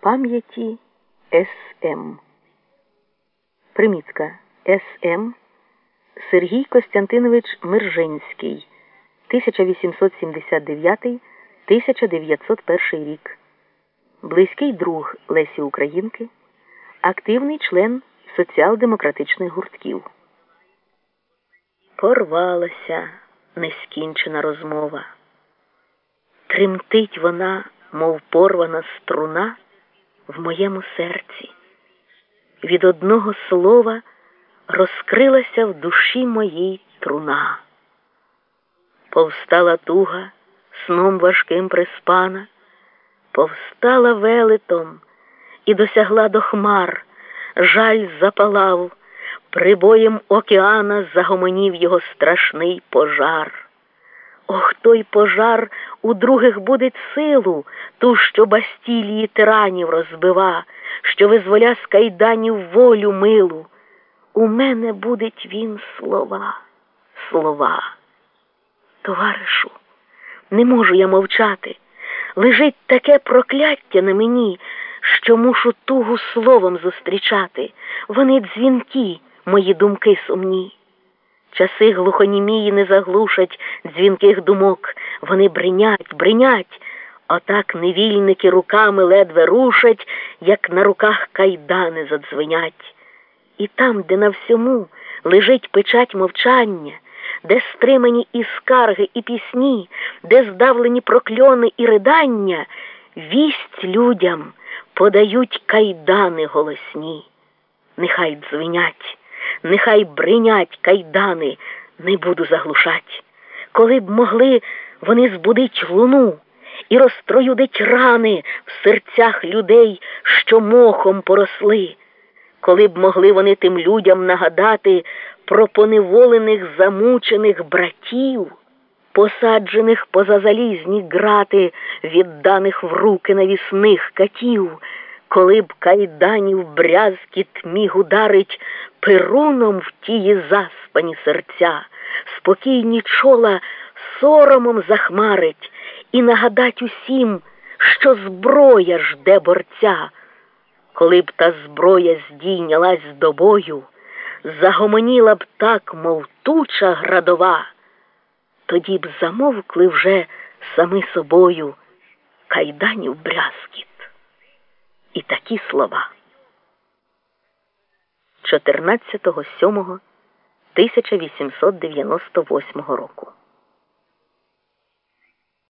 Пам'яті С.М. Примітка С.М. Сергій Костянтинович Мержинський 1879-1901 рік. Близький друг Лесі Українки, активний член соціал-демократичних гуртків. Порвалася нескінчена розмова. Тремтить вона, мов порвана струна в моєму серці. Від одного слова розкрилася в душі моїй труна. Повстала туга, сном важким приспана, повстала велетом і досягла до хмар, жаль запалав, прибоєм океана загомонів його страшний пожар. Ох, той пожар у других буде силу, ту, що бастілії тиранів розбива, що визволя з кайданів волю милу. У мене буде він слова, слова. Товаришу, не можу я мовчати. Лежить таке прокляття на мені, що мушу тугу словом зустрічати. Вони дзвінки, мої думки сумні. Часи глухонімії не заглушать дзвінких думок, вони бринять, бринять, отак невільники руками ледве рушать, як на руках кайдани задзвенять. І там, де на всьому лежить печать мовчання, де стримані і скарги, і пісні, де здавлені прокльони і ридання, вість людям подають кайдани голосні. Нехай дзвенять нехай бринять кайдани, не буду заглушать. Коли б могли вони збудить луну і розтроюдить рани в серцях людей, що мохом поросли, коли б могли вони тим людям нагадати про поневолених замучених братів, посаджених поза залізні грати, відданих в руки навісних катів коли б кайданів брязкіт міг ударить перуном в тії заспані серця, спокійні чола соромом захмарить і нагадать усім, що зброя жде борця. Коли б та зброя здійнялась з добою, загомоніла б так, мов туча градова, тоді б замовкли вже сами собою кайданів брязкіт такі слова. 14.07.1898 року